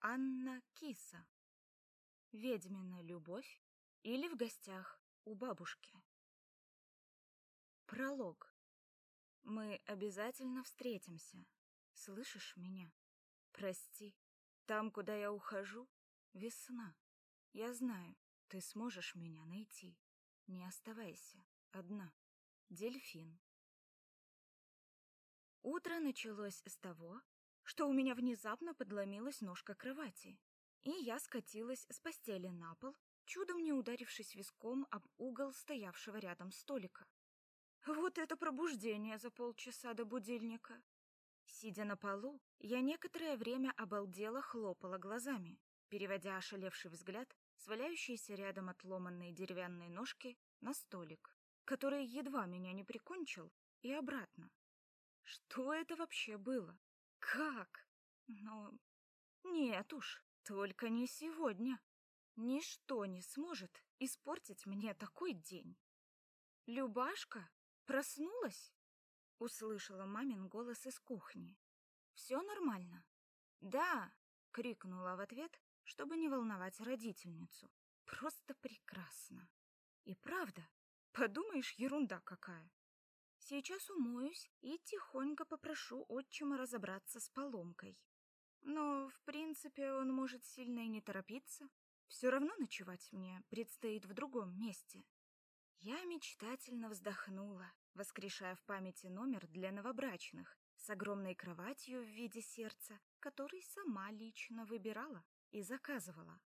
Анна Киса. Ведьмина любовь или в гостях у бабушки. Пролог. Мы обязательно встретимся. Слышишь меня? Прости. Там, куда я ухожу, весна. Я знаю, ты сможешь меня найти. Не оставайся одна. Дельфин. Утро началось с того, что у меня внезапно подломилась ножка кровати, и я скатилась с постели на пол, чудом не ударившись виском об угол стоявшего рядом столика. Вот это пробуждение за полчаса до будильника. Сидя на полу, я некоторое время обалдело хлопала глазами, переводя ошалевший взгляд с валяющейся рядом отломанной деревянной ножки на столик, который едва меня не прикончил, и обратно. Что это вообще было? Как? Но... Нет уж, только не сегодня. Ничто не сможет испортить мне такой день. Любашка проснулась? Услышала мамин голос из кухни. Все нормально? Да, крикнула в ответ, чтобы не волновать родительницу. Просто прекрасно. И правда, подумаешь, ерунда какая. Сейчас умоюсь и тихонько попрошу отчима разобраться с поломкой. Но, в принципе, он может сильно и не торопиться. Все равно ночевать мне предстоит в другом месте. Я мечтательно вздохнула, воскрешая в памяти номер для новобрачных с огромной кроватью в виде сердца, который сама лично выбирала и заказывала.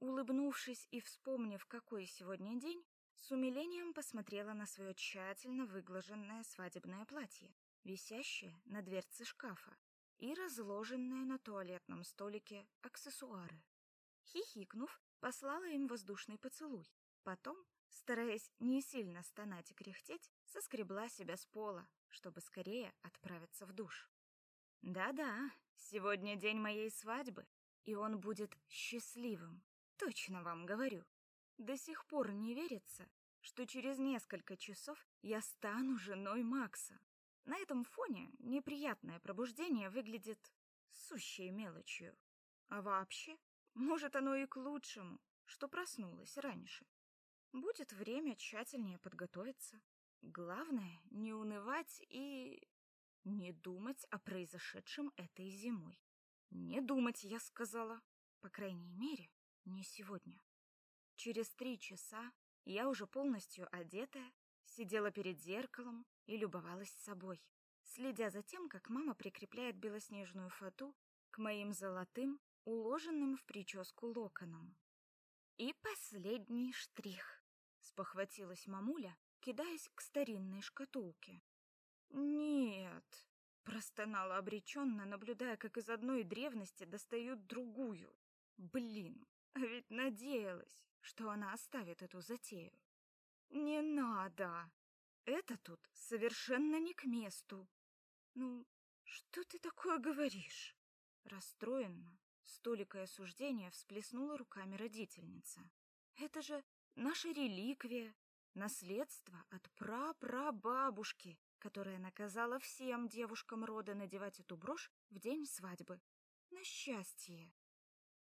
Улыбнувшись и вспомнив, какой сегодня день, с умилением посмотрела на свое тщательно выглаженное свадебное платье, висящее на дверце шкафа, и разложенные на туалетном столике аксессуары. Хихикнув, послала им воздушный поцелуй. Потом, стараясь не сильно стонать и кряхтеть, соскребла себя с пола, чтобы скорее отправиться в душ. Да-да, сегодня день моей свадьбы, и он будет счастливым, точно вам говорю. До сих пор не верится, что через несколько часов я стану женой Макса. На этом фоне неприятное пробуждение выглядит сущей мелочью. А вообще, может, оно и к лучшему, что проснулась раньше. Будет время тщательнее подготовиться. Главное, не унывать и не думать о произошедшем этой зимой. Не думать, я сказала. По крайней мере, не сегодня. Через три часа я уже полностью одетая, сидела перед зеркалом и любовалась собой, следя за тем, как мама прикрепляет белоснежную фату к моим золотым, уложенным в прическу локонам. И последний штрих, спохватилась мамуля, кидаясь к старинной шкатулке. Нет, простонала обреченно, наблюдая, как из одной древности достают другую. Блин, ведь надеялась, что она оставит эту затею. Не надо. Это тут совершенно не к месту. Ну, что ты такое говоришь? Расстроенно, столикое осуждение всплеснула руками родительница. Это же наша реликвия, наследство от прапрабабушки, которая наказала всем девушкам рода надевать эту брошь в день свадьбы. На счастье.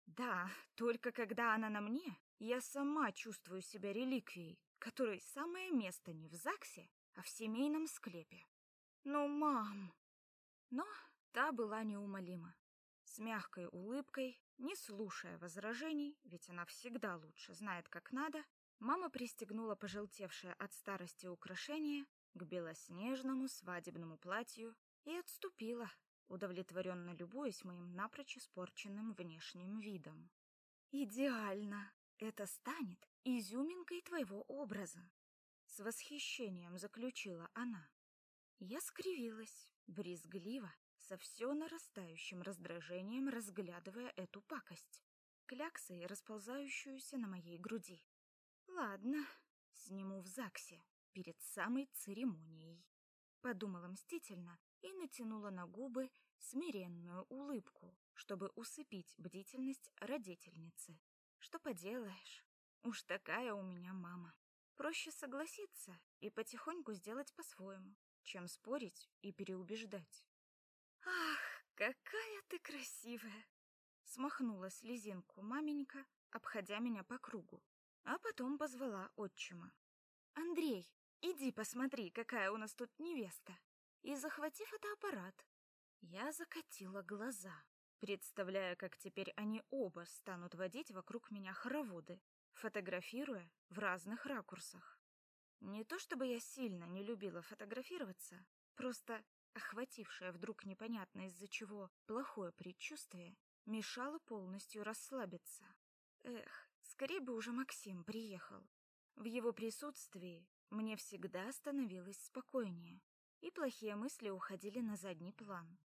Да, только когда она на мне, я сама чувствую себя реликвией, которой самое место не в ЗАГСе, а в семейном склепе. Ну, мам... Но та была неумолима. С мягкой улыбкой, не слушая возражений, ведь она всегда лучше знает, как надо, мама пристегнула пожелтевшее от старости украшение к белоснежному свадебному платью и отступила, удовлетворенно любуясь моим напрочь испорченным внешним видом. «Идеально! Это станет изюминкой твоего образа!» С восхищением заключила она. Я скривилась, брезгливо, со все нарастающим раздражением разглядывая эту пакость, кляксой, расползающуюся на моей груди. «Ладно, сниму в ЗАГСе, перед самой церемонией», — подумала мстительно, и натянула на губы смиренную улыбку, чтобы усыпить бдительность родительницы. Что поделаешь, уж такая у меня мама. Проще согласиться и потихоньку сделать по-своему, чем спорить и переубеждать. Ах, какая ты красивая! Смахнула слезинку маменька, обходя меня по кругу, а потом позвала отчима. «Андрей, иди посмотри, какая у нас тут невеста!» И, захватив фотоаппарат, я закатила глаза, представляя, как теперь они оба станут водить вокруг меня хороводы, фотографируя в разных ракурсах. Не то чтобы я сильно не любила фотографироваться, просто охватившее вдруг непонятно из-за чего плохое предчувствие мешало полностью расслабиться. Эх, скорее бы уже Максим приехал. В его присутствии мне всегда становилось спокойнее, и плохие мысли уходили на задний план.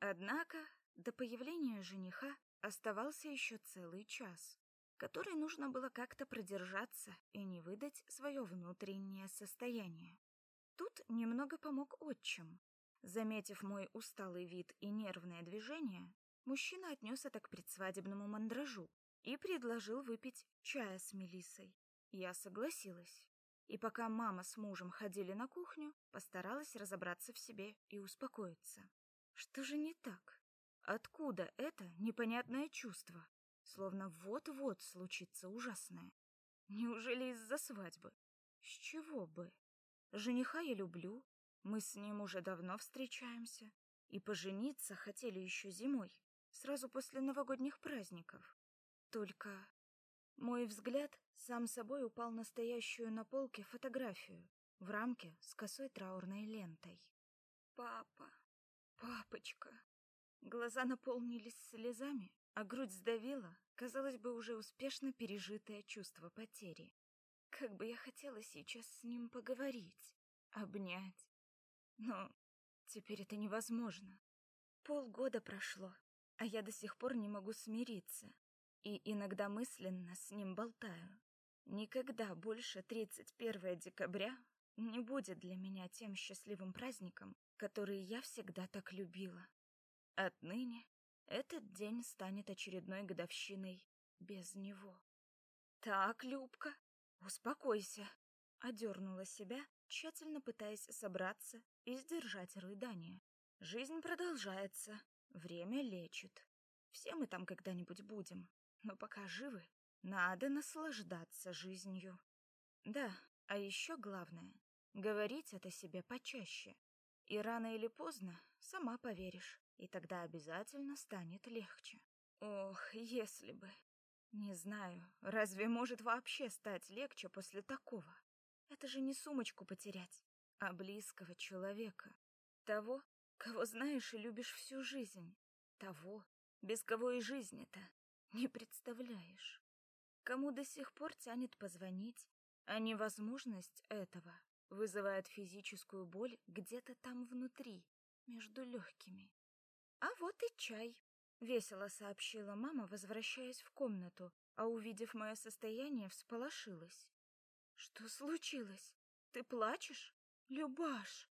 Однако до появления жениха оставался еще целый час, который нужно было как-то продержаться и не выдать свое внутреннее состояние. Тут немного помог отчим. Заметив мой усталый вид и нервное движение, мужчина отнес это к предсвадебному мандражу и предложил выпить чая с мелиссой. Я согласилась. И пока мама с мужем ходили на кухню, постаралась разобраться в себе и успокоиться. Что же не так? Откуда это непонятное чувство? Словно вот-вот случится ужасное. Неужели из-за свадьбы? С чего бы? Жениха я люблю, мы с ним уже давно встречаемся, и пожениться хотели еще зимой, сразу после новогодних праздников. Только мой взгляд сам собой упал на стоящую на полке фотографию в рамке с косой траурной лентой. Папа, папочка. Глаза наполнились слезами, а грудь сдавила, казалось бы, уже успешно пережитое чувство потери. Как бы я хотела сейчас с ним поговорить, обнять. Но теперь это невозможно. Полгода прошло, а я до сих пор не могу смириться. И иногда мысленно с ним болтаю. Никогда больше 31 декабря не будет для меня тем счастливым праздником, который я всегда так любила. Отныне этот день станет очередной годовщиной без него. Так, Любка, успокойся. Одернула себя, тщательно пытаясь собраться и сдержать рыдание. Жизнь продолжается, время лечит. Все мы там когда-нибудь будем, но пока живы, надо наслаждаться жизнью. Да, а еще главное — говорить это себе почаще. И рано или поздно сама поверишь, и тогда обязательно станет легче. Ох, если бы. Не знаю, разве может вообще стать легче после такого? Это же не сумочку потерять, а близкого человека. Того, кого знаешь и любишь всю жизнь. Того, без кого и жизни-то не представляешь. Кому до сих пор тянет позвонить, а невозможность этого вызывает физическую боль где-то там внутри, между легкими. А вот и чай, весело сообщила мама, возвращаясь в комнату, а увидев мое состояние, всполошилась. Что случилось? Ты плачешь? Любаш.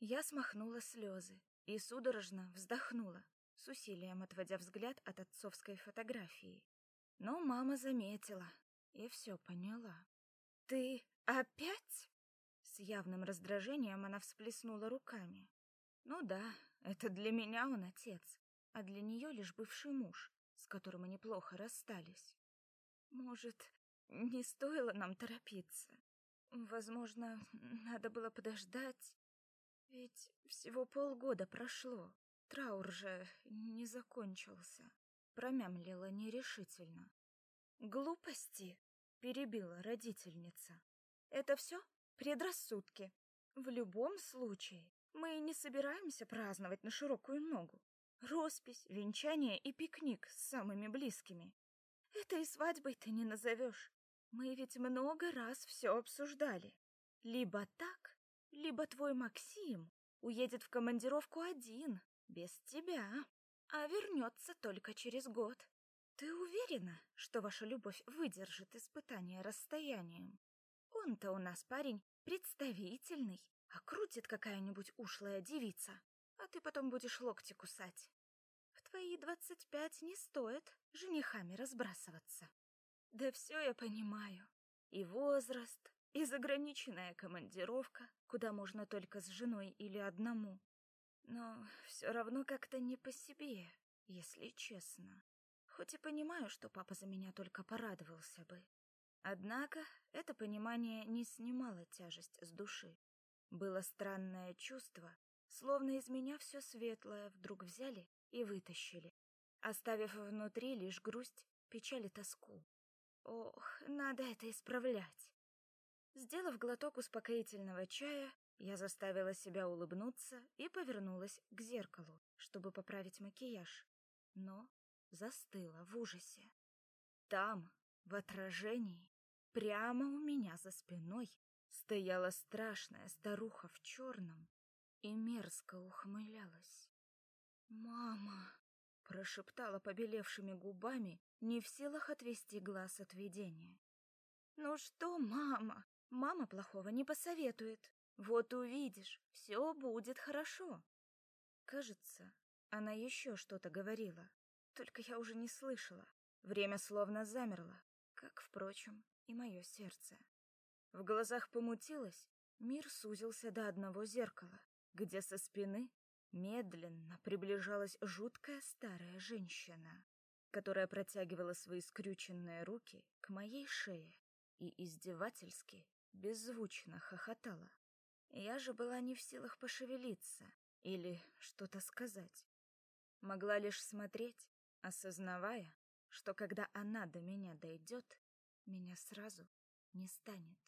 Я смахнула слезы и судорожно вздохнула, с усилием отводя взгляд от отцовской фотографии. Но мама заметила и все поняла. Ты опять? С явным раздражением она всплеснула руками. Ну да, это для меня он отец, а для нее лишь бывший муж, с которым они плохо расстались. Может, не стоило нам торопиться? Возможно, надо было подождать. Ведь всего полгода прошло. Траур же не закончился. Промямлила нерешительно. Глупости, перебила родительница. Это все предрассудки. В любом случае, мы не собираемся праздновать на широкую ногу. Роспись, венчание и пикник с самыми близкими. Это и свадьбой ты не назовешь. Мы ведь много раз все обсуждали. Либо так, либо твой Максим уедет в командировку один, без тебя, а вернется только через год. Ты уверена, что ваша любовь выдержит испытание расстоянием? Он-то у нас парень представительный, а крутит какая-нибудь ушлая девица, а ты потом будешь локти кусать. В твои двадцать пять не стоит женихами разбрасываться. Да все я понимаю. И возраст, и заграничная командировка, куда можно только с женой или одному. Но все равно как-то не по себе, если честно. хоть и понимаю, что папа за меня только порадовался бы. Однако это понимание не снимало тяжесть с души. Было странное чувство, словно из меня все светлое вдруг взяли и вытащили, оставив внутри лишь грусть, печаль и тоску. Ох, надо это исправлять. Сделав глоток успокоительного чая, я заставила себя улыбнуться и повернулась к зеркалу, чтобы поправить макияж, но застыла в ужасе. Там, в отражении, прямо у меня за спиной, стояла страшная старуха в черном и мерзко ухмылялась. «Мама!» — прошептала побелевшими губами, не в силах отвести глаз от видения. «Ну что, мама? Мама плохого не посоветует. Вот увидишь, все будет хорошо». Кажется, она еще что-то говорила, только я уже не слышала. Время словно замерло, как, впрочем, и мое сердце. В глазах помутилось, мир сузился до одного зеркала, где со спины медленно приближалась жуткая старая женщина, которая протягивала свои скрюченные руки к моей шее и издевательски, беззвучно хохотала. Я же была не в силах пошевелиться или что-то сказать. Могла лишь смотреть, осознавая, что когда она до меня дойдет, меня сразу не станет.